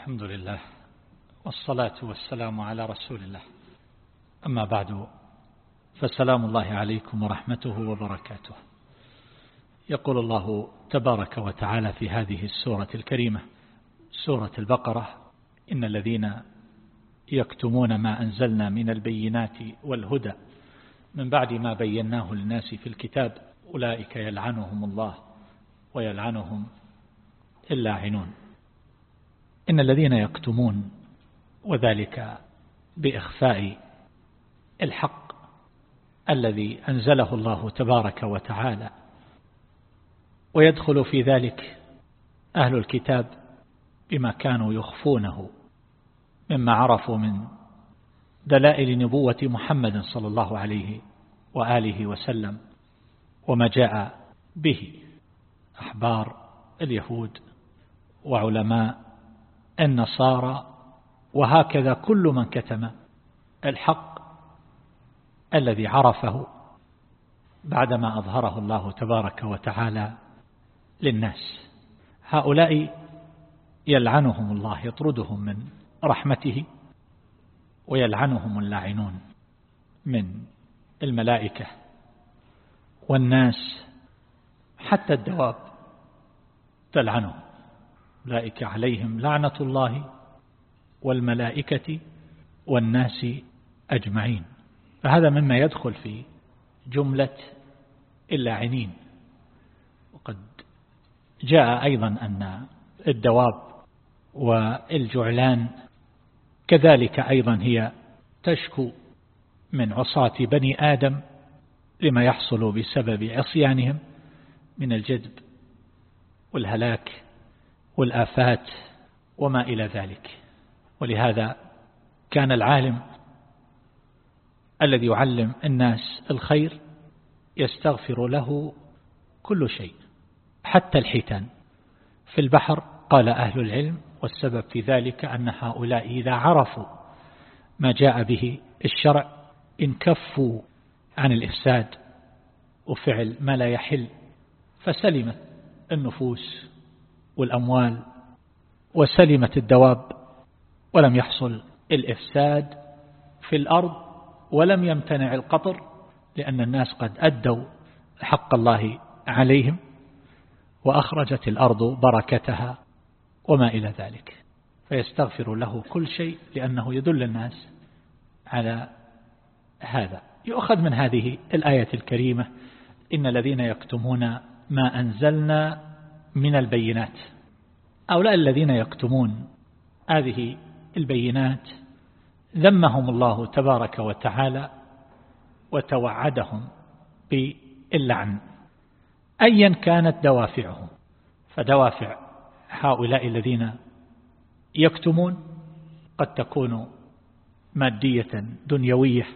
الحمد لله والصلاة والسلام على رسول الله. أما بعد فسلام الله عليكم ورحمته وبركاته. يقول الله تبارك وتعالى في هذه السورة الكريمة سورة البقرة إن الذين يكتمون ما أنزلنا من البينات والهدى من بعد ما بيناه للناس في الكتاب أولئك يلعنهم الله ويلعنهم اللاعنون إن الذين يكتمون وذلك بإخفاء الحق الذي أنزله الله تبارك وتعالى ويدخل في ذلك أهل الكتاب بما كانوا يخفونه مما عرفوا من دلائل نبوة محمد صلى الله عليه وآله وسلم وما جاء به أحبار اليهود وعلماء النصارى وهكذا كل من كتم الحق الذي عرفه بعدما أظهره الله تبارك وتعالى للناس. هؤلاء يلعنهم الله يطردهم من رحمته ويلعنهم اللاعنون من الملائكة والناس حتى الدواب تلعنهم. أولئك عليهم لعنة الله والملائكة والناس أجمعين. فهذا مما يدخل في جملة اللاعنين وقد جاء أيضا أن الدواب والجعلان كذلك أيضا هي تشكو من عصاة بني آدم لما يحصل بسبب عصيانهم من الجدب والهلاك والآفات وما إلى ذلك. ولهذا كان العالم الذي يعلم الناس الخير يستغفر له كل شيء حتى الحيتان. في البحر قال أهل العلم والسبب في ذلك أن هؤلاء إذا عرفوا ما جاء به الشرع انكفوا عن الإفساد وفعل ما لا يحل فسلمت النفوس والأموال وسلمت الدواب ولم يحصل الإفساد في الأرض ولم يمتنع القطر لأن الناس قد أدوا حق الله عليهم وأخرجت الأرض بركتها وما إلى ذلك فيستغفر له كل شيء لأنه يدل الناس على هذا يؤخذ من هذه الآية الكريمة إن الذين يكتمون ما أنزلنا من البينات. أولاء الذين يكتمون هذه البينات ذمهم الله تبارك وتعالى وتوعدهم باللعن أيا كانت دوافعهم. فدوافع هؤلاء الذين يكتمون قد تكون مادية دنيوية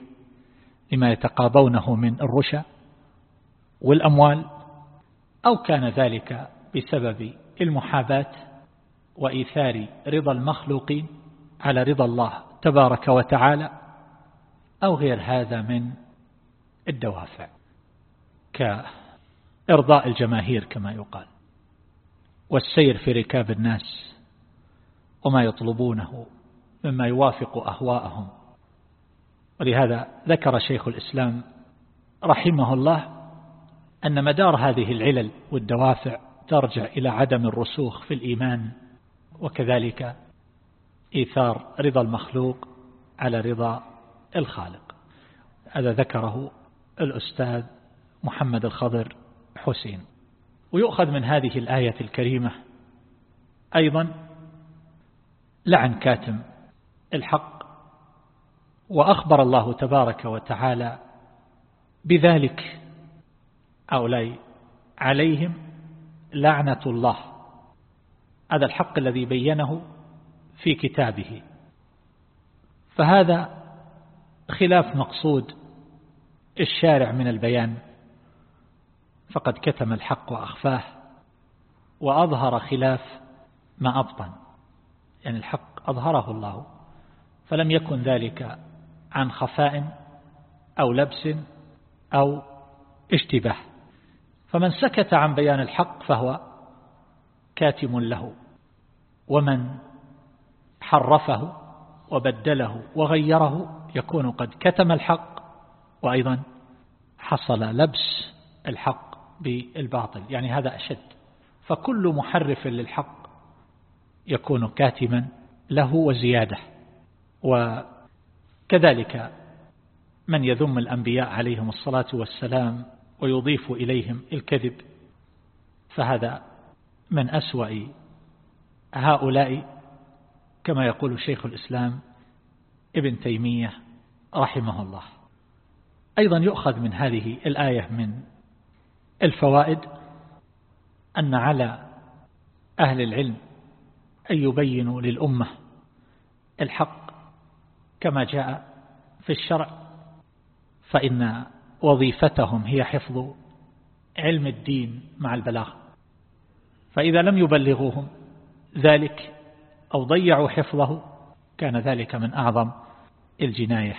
لما يتقاضونه من الرشا والأموال أو كان ذلك بسبب المحاباة وإيثار رضا المخلوقين على رضا الله تبارك وتعالى أو غير هذا من الدوافع. كإرضاء الجماهير كما يقال والسير في ركاب الناس وما يطلبونه مما يوافق أهواءهم. ولهذا ذكر شيخ الإسلام رحمه الله أن مدار هذه العلل والدوافع ترجع إلى عدم الرسوخ في الإيمان وكذلك إيثار رضا المخلوق على رضا الخالق. هذا ذكره الأستاذ محمد الخضر حسين. ويؤخذ من هذه الآية الكريمة أيضا لعن كاتم الحق وأخبر الله تبارك وتعالى بذلك أولي عليهم لعنة الله. هذا الحق الذي بينه في كتابه. فهذا خلاف مقصود الشارع من البيان. فقد كتم الحق وأخفاه وأظهر خلاف ما أبطن. يعني الحق أظهره الله فلم يكن ذلك عن خفاء أو لبس أو اشتباه. فمن سكت عن بيان الحق فهو كاتم له ومن حرفه وبدله وغيره يكون قد كتم الحق وأيضا حصل لبس الحق بالباطل يعني هذا أشد. فكل محرف للحق يكون كاتما له وزيادة. وكذلك من يذم الأنبياء عليهم الصلاة والسلام ويضيف إليهم الكذب. فهذا من أسوأ هؤلاء كما يقول شيخ الإسلام ابن تيمية رحمه الله. أيضا يؤخذ من هذه الآية من الفوائد أن على أهل العلم أن يبينوا للأمة الحق كما جاء في الشرع. فإن وظيفتهم هي حفظ علم الدين مع البلاغ فإذا لم يبلغوهم ذلك أو ضيعوا حفظه كان ذلك من أعظم الجناية.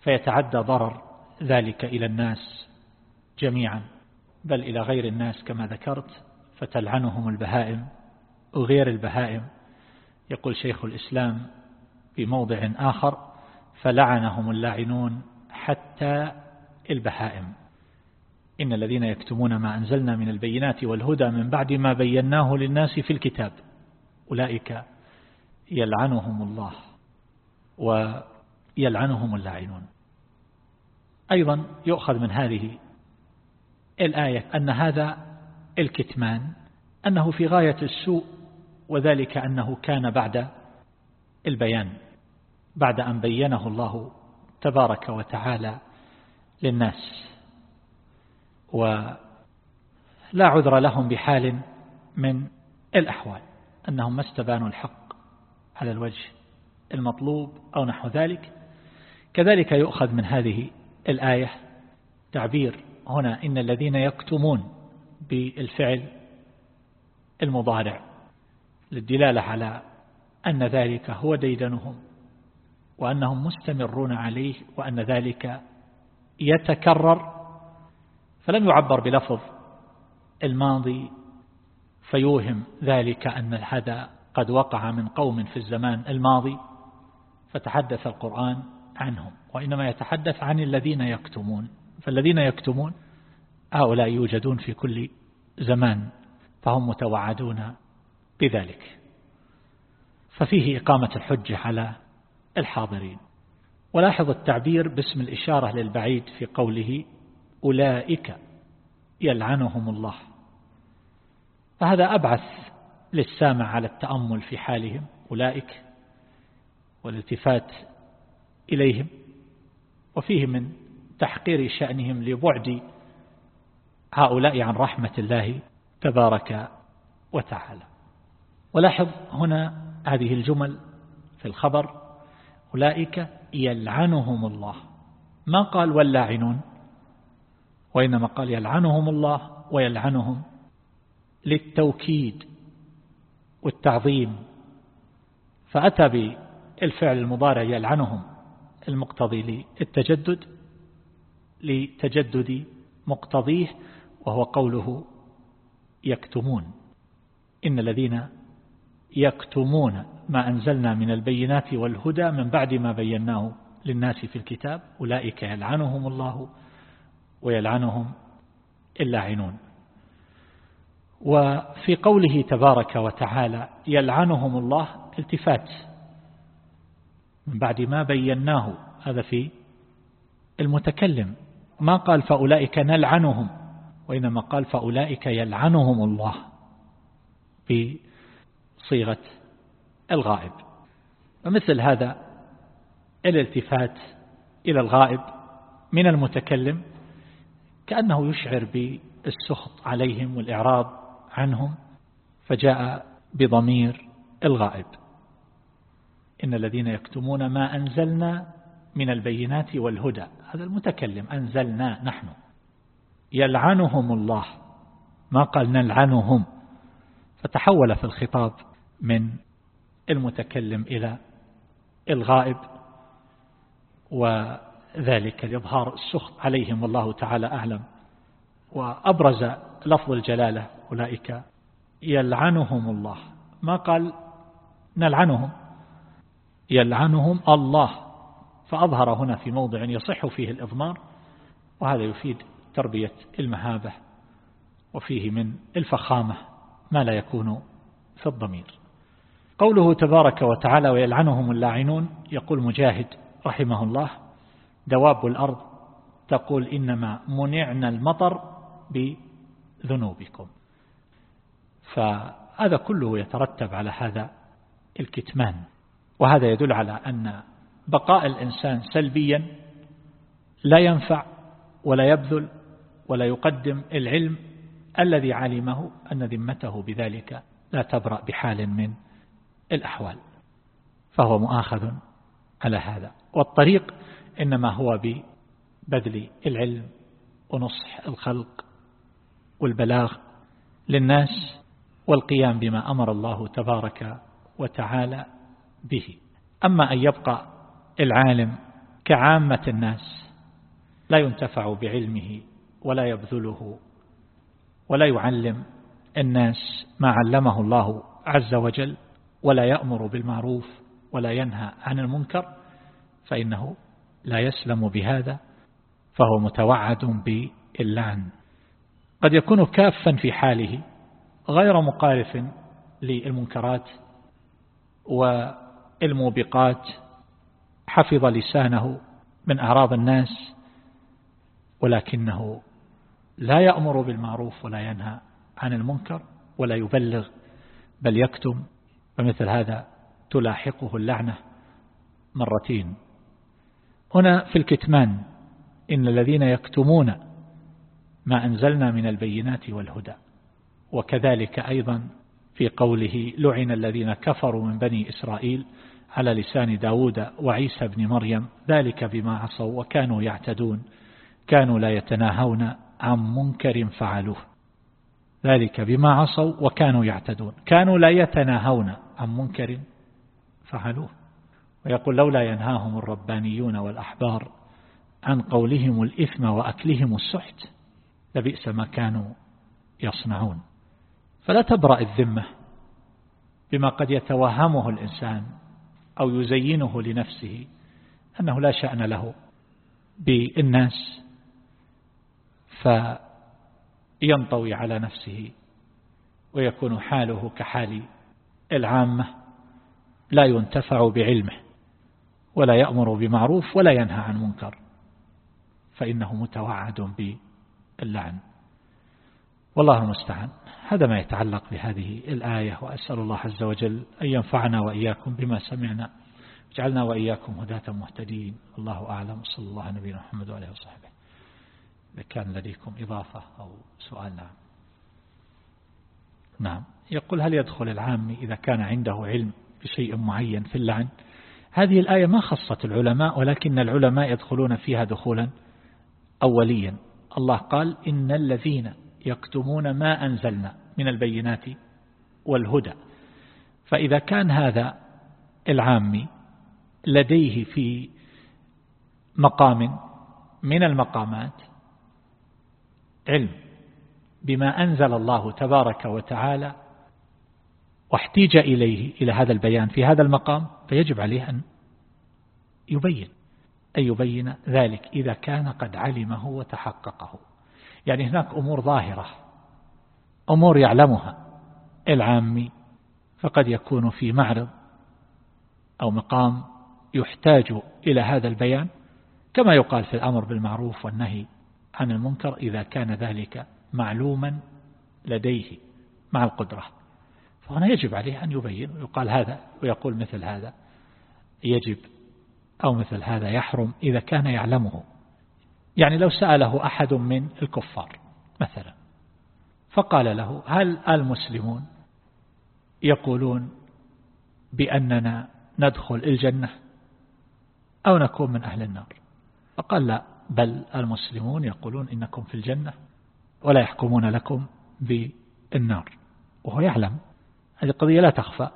فيتعدى ضرر ذلك إلى الناس جميعا. بل إلى غير الناس كما ذكرت فتلعنهم البهائم وغير البهائم. يقول شيخ الإسلام في موضع آخر فلعنهم اللاعنون حتى البهائم. إن الذين يكتمون ما أنزلنا من البينات والهدى من بعد ما بيناه للناس في الكتاب أولئك يلعنهم الله ويلعنهم اللاعنون. أيضا يؤخذ من هذه الآية أن هذا الكتمان أنه في غاية السوء وذلك أنه كان بعد البيان بعد أن بينه الله تبارك وتعالى للناس ولا عذر لهم بحال من الأحوال أنهم ما استبانوا الحق على الوجه المطلوب أو نحو ذلك. كذلك يؤخذ من هذه الآية تعبير هنا إن الذين يكتمون بالفعل المضارع للدلالة على أن ذلك هو ديدنهم وأنهم مستمرون عليه وأن ذلك يتكرر فلم يعبر بلفظ الماضي فيوهم ذلك أن هذا قد وقع من قوم في الزمان الماضي فتحدث القرآن عنهم وإنما يتحدث عن الذين يكتمون. فالذين يكتمون هؤلاء يوجدون في كل زمان فهم متوعدون بذلك. ففيه إقامة الحجة على الحاضرين. ولاحظ التعبير باسم الإشارة للبعيد في قوله أولئك يلعنهم الله. فهذا أبعث للسامع على التأمل في حالهم أولئك والالتفات إليهم وفيه من تحقير شأنهم لبعد هؤلاء عن رحمة الله تبارك وتعالى. ولاحظ هنا هذه الجمل في الخبر أولئك يلعنهم الله. ما قال واللاعنون؟ وإنما قال يلعنهم الله ويلعنهم للتوكيد والتعظيم. فأتى بالفعل المضارع يلعنهم المقتضي للتجدد لتجدد مقتضيه وهو قوله يكتمون. إن الذين يكتمون ما أنزلنا من البينات والهدى من بعد ما بيناه للناس في الكتاب. أولئك يلعنهم الله ويلعنهم اللاعنون وفي قوله تبارك وتعالى يلعنهم الله التفات من بعد ما بيناه. هذا في المتكلم. ما قال فأولئك نلعنهم وإنما قال فأولئك يلعنهم الله بصيغة الغائب. ومثل هذا الالتفات إلى الغائب من المتكلم كأنه يشعر بالسخط عليهم والإعراض عنهم فجاء بضمير الغائب. إن الذين يكتمون ما أنزلنا من البينات والهدى هذا المتكلم أنزلنا نحن. يلعنهم الله ما قال نلعنهم فتحول في الخطاب من المتكلم إلى الغائب وذلك لإظهار السخط عليهم والله تعالى أعلم. وأبرز لفظ الجلالة أولئك يلعنهم الله. ما قال؟ نلعنهم. يلعنهم الله. فأظهر هنا في موضع يصح فيه الإضمار وهذا يفيد تربية المهابة وفيه من الفخامة ما لا يكون في الضمير. قوله تبارك وتعالى ويلعنهم اللاعنون يقول مجاهد رحمه الله دواب الأرض تقول إنما منعنا المطر بذنوبكم. فهذا كله يترتب على هذا الكتمان. وهذا يدل على أن بقاء الإنسان سلبيا لا ينفع ولا يبذل ولا يقدم العلم الذي علمه أن ذمته بذلك لا تبرأ بحال من الأحوال فهو مؤاخذ على هذا. والطريق إنما هو ببذل العلم ونصح الخلق والبلاغ للناس والقيام بما أمر الله تبارك وتعالى به. أما أن يبقى العالم كعامة الناس لا ينتفع بعلمه ولا يبذله ولا يعلم الناس ما علمه الله عز وجل. ولا يأمر بالمعروف ولا ينهى عن المنكر فإنه لا يسلم بهذا فهو متوعد باللعن. قد يكون كافا في حاله غير مقارف للمنكرات والموبقات حفظ لسانه من أعراض الناس ولكنه لا يأمر بالمعروف ولا ينهى عن المنكر ولا يبلغ بل يكتم فمثل هذا تلاحقه اللعنة مرتين. هنا في الكتمان إن الذين يكتمون ما أنزلنا من البينات والهدى وكذلك أيضا في قوله لعن الذين كفروا من بني إسرائيل على لسان داود وعيسى بن مريم ذلك بما عصوا وكانوا يعتدون كانوا لا يتناهون عن منكر فعلوه. ذلك بما عصوا وكانوا يعتدون. كانوا لا يتناهون عن منكر فعلوه. ويقول لولا ينهاهم الربانيون والأحبار عن قولهم الإثم وأكلهم السحت لبئس ما كانوا يصنعون. فلا تبرأ الذمة بما قد يتوهمه الإنسان أو يزينه لنفسه أنه لا شأن له بالناس. فينطوي على نفسه ويكون حاله كحال العامة لا ينتفع بعلمه ولا يأمر بمعروف ولا ينهى عن منكر فإنه متوعد باللعن. والله المستعان. هذا ما يتعلق بهذه الآية وأسأل الله عز وجل أن ينفعنا وإياكم بما سمعنا. اجعلنا وإياكم هداة مهتدين. الله أعلم. صلى الله على نبينا محمد وعليه وصحبه. إذا كان لديكم إضافة أو سؤال نعم. نعم. يقول هل يدخل العام إذا كان عنده علم بشيء معين في اللعن؟ هذه الآية ما خصت العلماء ولكن العلماء يدخلون فيها دخولا أوليا. الله قال إن الذين يكتمون ما أنزلنا من البينات والهدى فإذا كان هذا العامي لديه في مقام من المقامات علم بما أنزل الله تبارك وتعالى واحتيج إليه إلى هذا البيان في هذا المقام فيجب عليه أن يبين أن يبين ذلك إذا كان قد علمه وتحققه. يعني هناك أمور ظاهرة أمور يعلمها. العامي فقد يكون في معرض أو مقام يحتاج إلى هذا البيان كما يقال في الأمر بالمعروف والنهي عن المنكر إذا كان ذلك معلوما لديه مع القدرة. فهنا يجب عليه أن يبين ويقال هذا ويقول مثل هذا. يجب أو مثل هذا يحرم إذا كان يعلمه. يعني لو سأله أحد من الكفار مثلا فقال له هل المسلمون يقولون بأننا ندخل الجنة أو نكون من أهل النار؟ فقال لا بل المسلمون يقولون إنكم في الجنة ولا يحكمون لكم بالنار وهو يعلم. هذه القضية لا تخفى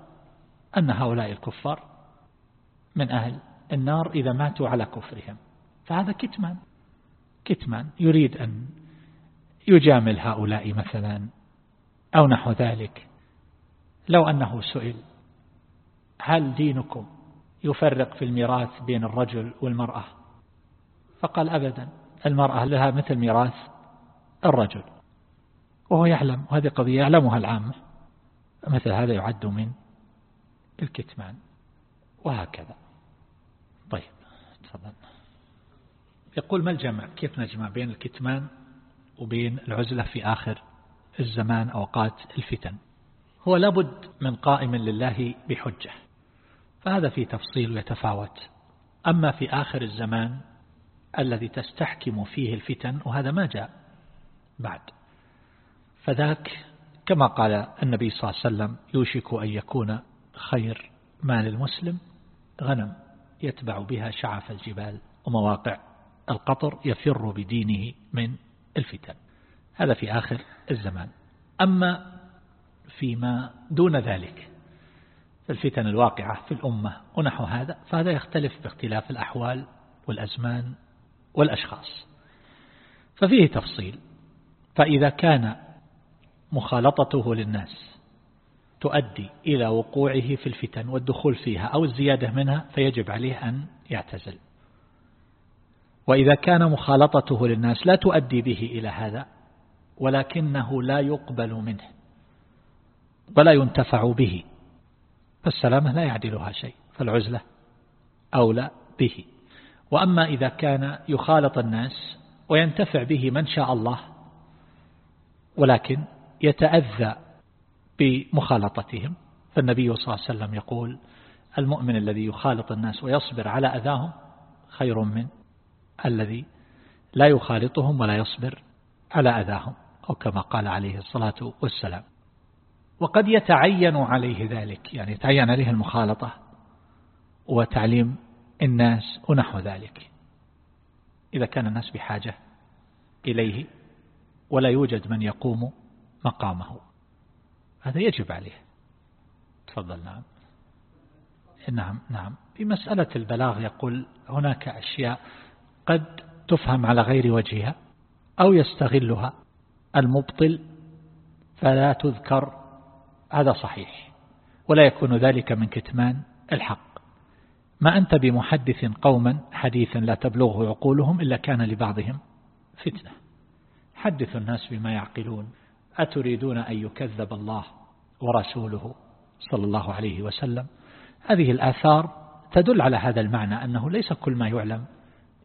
أن هؤلاء الكفار من أهل النار إذا ماتوا على كفرهم. فهذا كتمان كتمان. يريد أن يجامل هؤلاء مثلا أو نحو ذلك. لو أنه سئل هل دينكم يفرق في الميراث بين الرجل والمرأة؟ فقال أبدا المرأة لها مثل ميراث الرجل وهو يعلم وهذه قضية يعلمها العامة مثل هذا يعد من الكتمان وهكذا. طيب تفضل. يقول ما الجمع؟ كيف نجمع بين الكتمان وبين العزلة في آخر الزمان أوقات الفتن؟ هو لابد من قائم لله بحجة فهذا في تفصيل ويتفاوت أما في آخر الزمان الذي تستحكم فيه الفتن وهذا ما جاء بعد. فذاك كما قال النبي صلى الله عليه وسلم يوشك أن يكون خير مال المسلم غنم يتبع بها شعف الجبال ومواقع القطر يفر بدينه من الفتن. هذا في آخر الزمان. أما فيما دون ذلك الفتن الواقعة في الأمة ونحو هذا فهذا يختلف باختلاف الأحوال والأزمان والأشخاص. ففيه تفصيل. فإذا كان مخالطته للناس تؤدي إلى وقوعه في الفتن والدخول فيها أو الزيادة منها فيجب عليه أن يعتزل. وإذا كان مخالطته للناس لا تؤدي به إلى هذا ولكنه لا يقبل منه ولا ينتفع به فالسلامة لا يعدلها شيء فالعزلة أولى به. وأما إذا كان يخالط الناس وينتفع به من شاء الله ولكن يتأذى بمخالطتهم فالنبي صلى الله عليه وسلم يقول المؤمن الذي يخالط الناس ويصبر على أذاهم خير من الذي لا يخالطهم ولا يصبر على أذاهم. أو كما قال عليه الصلاة والسلام. وقد يتعين عليه ذلك يعني يتعين عليه المخالطة وتعليم الناس ونحو ذلك. إذا كان الناس بحاجة إليه ولا يوجد من يقوم مقامه. هذا يجب عليه. تفضل نعم. نعم نعم. في مسألة البلاغ يقول هناك أشياء قد تفهم على غير وجهها أو يستغلها. المبطل فلا تذكر هذا صحيح. ولا يكون ذلك من كتمان الحق. ما أنت بمحدث قوما حديثا لا تبلغه عقولهم إلا كان لبعضهم فتنة. حدث الناس بما يعقلون. أتريدون أن يكذب الله ورسوله صلى الله عليه وسلم؟ هذه الآثار تدل على هذا المعنى أنه ليس كل ما يعلم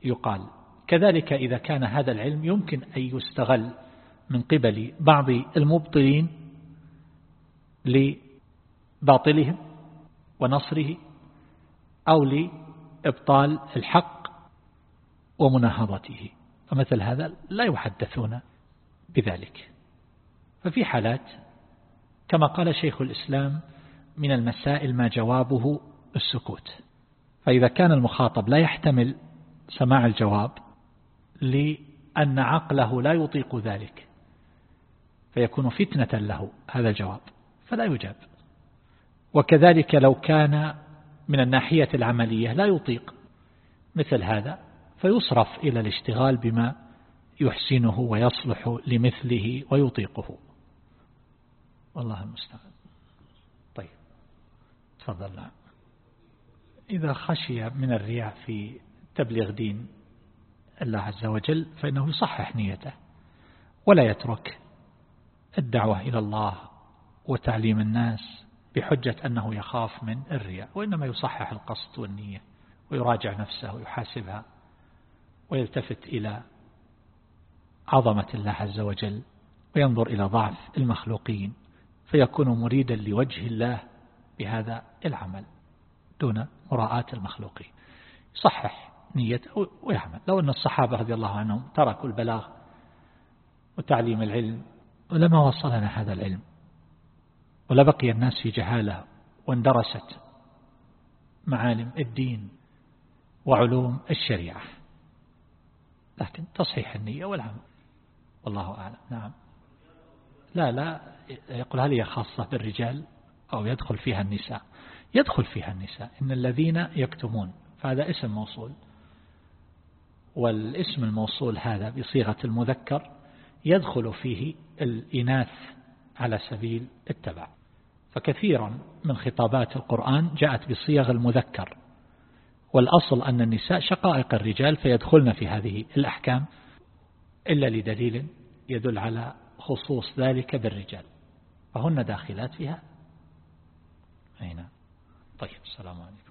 يقال. كذلك إذا كان هذا العلم يمكن أن يستغل من قبل بعض المبطلين لباطلهم ونصره أو لإبطال الحق ومناهضته. فمثل هذا لا يحدثون بذلك. ففي حالات كما قال شيخ الإسلام من المسائل ما جوابه السكوت. فإذا كان المخاطب لا يحتمل سماع الجواب لأن عقله لا يطيق ذلك فيكون فتنة له هذا الجواب فلا يجاب. وكذلك لو كان من الناحية العملية لا يطيق مثل هذا فيصرف إلى الاشتغال بما يحسنه ويصلح لمثله ويطيقه. والله المستعان. طيب تفضل. نعم إذا خشي من الرياء في تبليغ دين الله عز وجل فإنه يصحح نيته ولا يترك الدعوة إلى الله وتعليم الناس بحجة أنه يخاف من الرياء وإنما يصحح القصد والنية ويراجع نفسه ويحاسبها ويلتفت إلى عظمة الله عز وجل وينظر إلى ضعف المخلوقين فيكون مريدا لوجه الله بهذا العمل دون مراعاة المخلوقين. صحح نيته ويعمل. لو أن الصحابة رضي الله عنهم تركوا البلاغ وتعليم العلم ولما وصلنا هذا العلم ولبقي الناس في جهالة واندرست معالم الدين وعلوم الشريعة. لكن تصحيح النية والعمل. والله أعلم. نعم. لا لا. يقول هل هي خاصة بالرجال أو يدخل فيها النساء؟ يدخل فيها النساء. إن الذين يكتمون فهذا اسم موصول. والاسم الموصول هذا بصيغة المذكر يدخل فيه الإناث على سبيل التبع. فكثيرا من خطابات القرآن جاءت بصيغ المذكر والأصل أن النساء شقائق الرجال فيدخلن في هذه الأحكام إلا لدليل يدل على خصوص ذلك بالرجال فهن داخلات فيها. أين؟ طيب السلام عليكم.